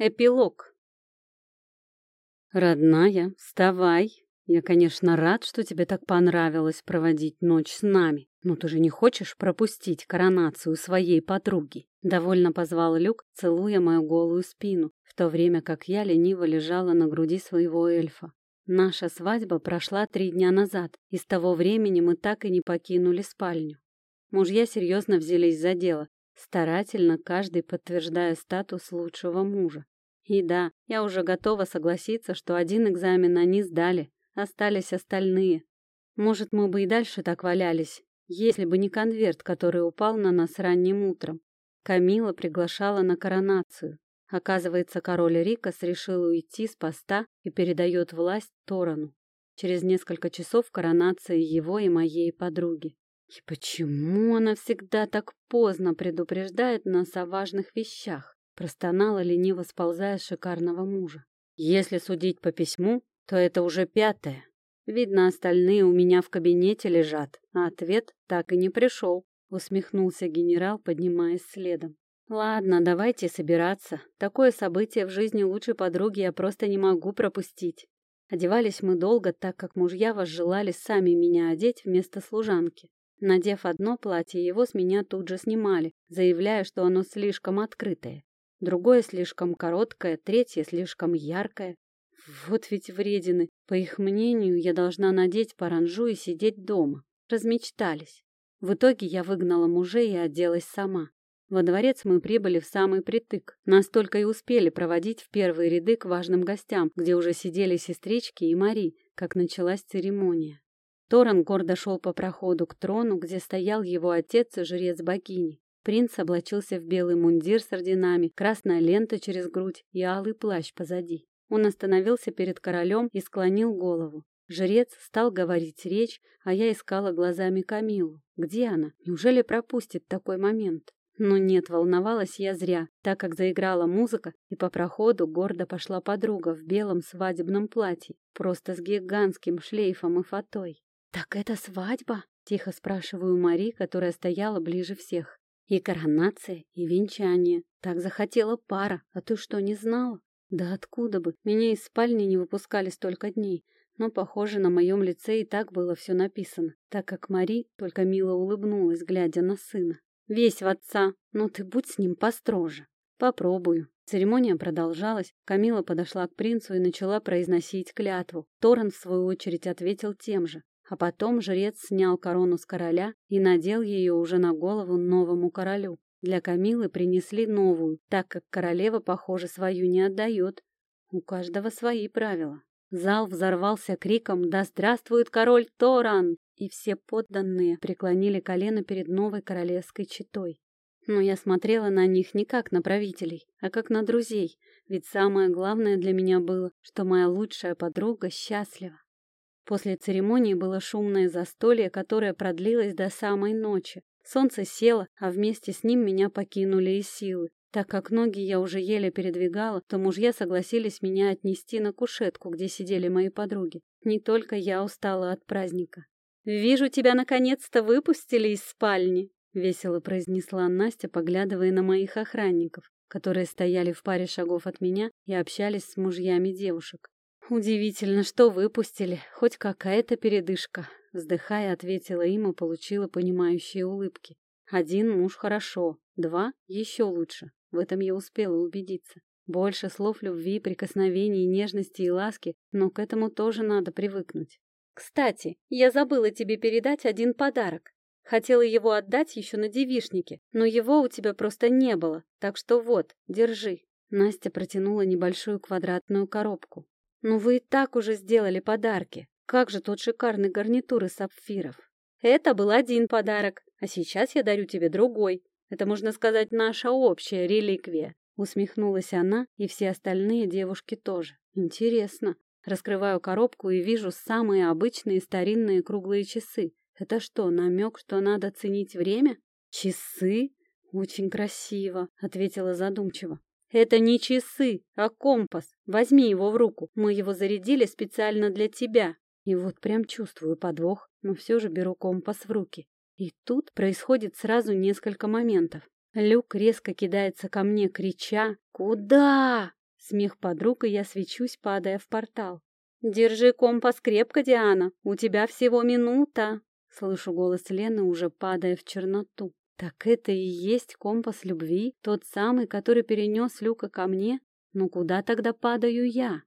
Эпилог. Родная, вставай. Я, конечно, рад, что тебе так понравилось проводить ночь с нами, но ты же не хочешь пропустить коронацию своей подруги. Довольно позвал Люк, целуя мою голую спину, в то время как я лениво лежала на груди своего эльфа. Наша свадьба прошла три дня назад, и с того времени мы так и не покинули спальню. Мужья серьезно взялись за дело, старательно каждый подтверждая статус лучшего мужа. И да, я уже готова согласиться, что один экзамен они сдали, остались остальные. Может, мы бы и дальше так валялись, если бы не конверт, который упал на нас ранним утром. Камила приглашала на коронацию. Оказывается, король Рикас решил уйти с поста и передает власть Торану. Через несколько часов коронации его и моей подруги. И почему она всегда так поздно предупреждает нас о важных вещах? Простонала лениво сползая с шикарного мужа. Если судить по письму, то это уже пятое. Видно, остальные у меня в кабинете лежат, а ответ так и не пришел. Усмехнулся генерал, поднимаясь следом. Ладно, давайте собираться. Такое событие в жизни лучшей подруги я просто не могу пропустить. Одевались мы долго, так как мужья возжелали сами меня одеть вместо служанки. Надев одно платье, его с меня тут же снимали, заявляя, что оно слишком открытое. Другое слишком короткое, третье слишком яркое. Вот ведь вредины. По их мнению, я должна надеть паранжу и сидеть дома. Размечтались. В итоге я выгнала мужей и оделась сама. Во дворец мы прибыли в самый притык. Настолько и успели проводить в первые ряды к важным гостям, где уже сидели сестрички и Мари, как началась церемония. Торан гордо шел по проходу к трону, где стоял его отец и жрец богини. Принц облачился в белый мундир с орденами, красная лента через грудь и алый плащ позади. Он остановился перед королем и склонил голову. Жрец стал говорить речь, а я искала глазами Камилу. Где она? Неужели пропустит такой момент? Но нет, волновалась я зря, так как заиграла музыка, и по проходу гордо пошла подруга в белом свадебном платье, просто с гигантским шлейфом и фатой. «Так это свадьба?» — тихо спрашиваю Мари, которая стояла ближе всех. «И коронация, и венчание. Так захотела пара, а ты что, не знала?» «Да откуда бы? Меня из спальни не выпускали столько дней. Но, похоже, на моем лице и так было все написано, так как Мари только мило улыбнулась, глядя на сына. «Весь в отца, но ты будь с ним построже». «Попробую». Церемония продолжалась. Камила подошла к принцу и начала произносить клятву. Торрен, в свою очередь, ответил тем же. А потом жрец снял корону с короля и надел ее уже на голову новому королю. Для Камилы принесли новую, так как королева, похоже, свою не отдает. У каждого свои правила. Зал взорвался криком «Да здравствует король Торан!» И все подданные преклонили колено перед новой королевской четой. Но я смотрела на них не как на правителей, а как на друзей, ведь самое главное для меня было, что моя лучшая подруга счастлива. После церемонии было шумное застолье, которое продлилось до самой ночи. Солнце село, а вместе с ним меня покинули и силы. Так как ноги я уже еле передвигала, то мужья согласились меня отнести на кушетку, где сидели мои подруги. Не только я устала от праздника. «Вижу, тебя наконец-то выпустили из спальни», — весело произнесла Настя, поглядывая на моих охранников, которые стояли в паре шагов от меня и общались с мужьями девушек. «Удивительно, что выпустили. Хоть какая-то передышка», — вздыхая, ответила им и получила понимающие улыбки. «Один муж хорошо, два — еще лучше. В этом я успела убедиться. Больше слов любви, прикосновений, нежности и ласки, но к этому тоже надо привыкнуть. Кстати, я забыла тебе передать один подарок. Хотела его отдать еще на девишнике, но его у тебя просто не было, так что вот, держи». Настя протянула небольшую квадратную коробку. «Ну вы и так уже сделали подарки. Как же тот шикарный гарнитур из сапфиров?» «Это был один подарок, а сейчас я дарю тебе другой. Это, можно сказать, наша общая реликвия». Усмехнулась она, и все остальные девушки тоже. «Интересно». Раскрываю коробку и вижу самые обычные старинные круглые часы. Это что, намек, что надо ценить время? Часы? Очень красиво, ответила задумчиво. Это не часы, а компас. Возьми его в руку. Мы его зарядили специально для тебя. И вот прям чувствую подвох, но все же беру компас в руки. И тут происходит сразу несколько моментов. Люк резко кидается ко мне, крича «Куда?». Смех подруг, и я свечусь, падая в портал. «Держи компас крепко, Диана, у тебя всего минута!» Слышу голос Лены, уже падая в черноту. Так это и есть компас любви, тот самый, который перенес Люка ко мне? Ну куда тогда падаю я?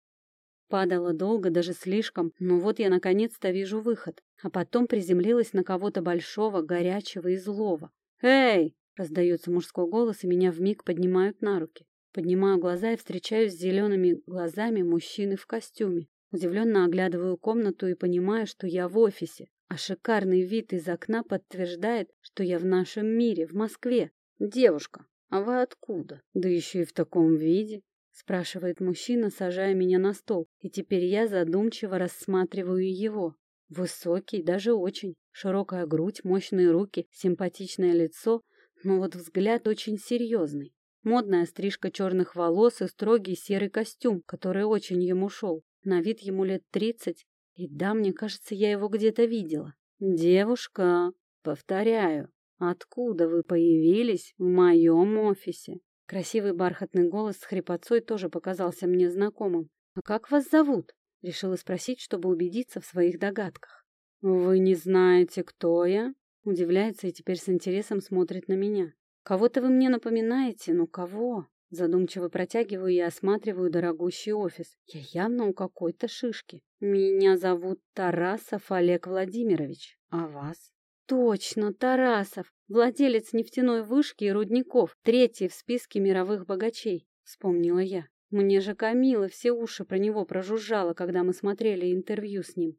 Падала долго, даже слишком, но вот я наконец-то вижу выход, а потом приземлилась на кого-то большого, горячего и злого. «Эй!» — раздается мужской голос, и меня вмиг поднимают на руки. Поднимаю глаза и встречаюсь с зелеными глазами мужчины в костюме. Удивленно оглядываю комнату и понимаю, что я в офисе, а шикарный вид из окна подтверждает, что я в нашем мире, в Москве. «Девушка, а вы откуда? Да еще и в таком виде?» спрашивает мужчина, сажая меня на стол, и теперь я задумчиво рассматриваю его. Высокий, даже очень. Широкая грудь, мощные руки, симпатичное лицо, но вот взгляд очень серьезный. Модная стрижка черных волос и строгий серый костюм, который очень ему шел. На вид ему лет тридцать, и да, мне кажется, я его где-то видела. «Девушка, повторяю, откуда вы появились в моем офисе?» Красивый бархатный голос с хрипотцой тоже показался мне знакомым. «А как вас зовут?» — решила спросить, чтобы убедиться в своих догадках. «Вы не знаете, кто я?» — удивляется и теперь с интересом смотрит на меня. «Кого-то вы мне напоминаете, но кого?» Задумчиво протягиваю и осматриваю дорогущий офис. Я явно у какой-то шишки. Меня зовут Тарасов Олег Владимирович. А вас? Точно, Тарасов, владелец нефтяной вышки и рудников, третий в списке мировых богачей, вспомнила я. Мне же Камила все уши про него прожужжала, когда мы смотрели интервью с ним.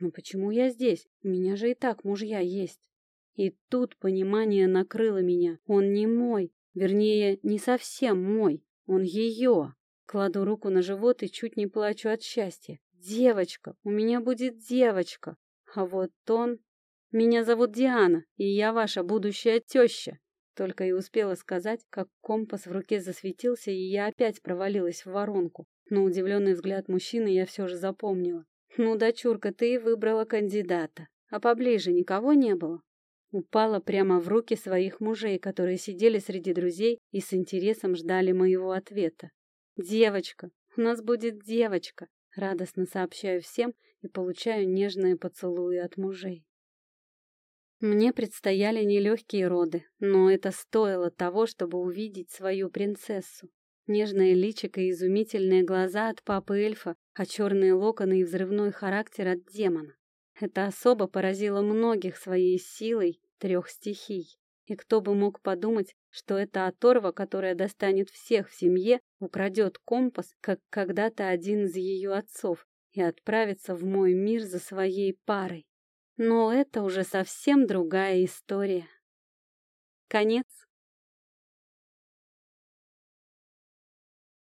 Но почему я здесь? У меня же и так мужья есть. И тут понимание накрыло меня. Он не мой, вернее, не совсем мой, он ее. Кладу руку на живот и чуть не плачу от счастья. Девочка, у меня будет девочка. А вот он меня зовут Диана, и я ваша будущая теща. Только и успела сказать, как компас в руке засветился, и я опять провалилась в воронку. Но удивленный взгляд мужчины я все же запомнила. «Ну, дочурка, ты выбрала кандидата. А поближе никого не было?» Упала прямо в руки своих мужей, которые сидели среди друзей и с интересом ждали моего ответа. «Девочка! У нас будет девочка!» Радостно сообщаю всем и получаю нежные поцелуи от мужей. Мне предстояли нелегкие роды, но это стоило того, чтобы увидеть свою принцессу. Нежное личико и изумительные глаза от папы-эльфа, а черные локоны и взрывной характер от демона. Это особо поразило многих своей силой трех стихий. И кто бы мог подумать, что эта оторва, которая достанет всех в семье, украдет компас, как когда-то один из ее отцов, и отправится в мой мир за своей парой. Но это уже совсем другая история. Конец.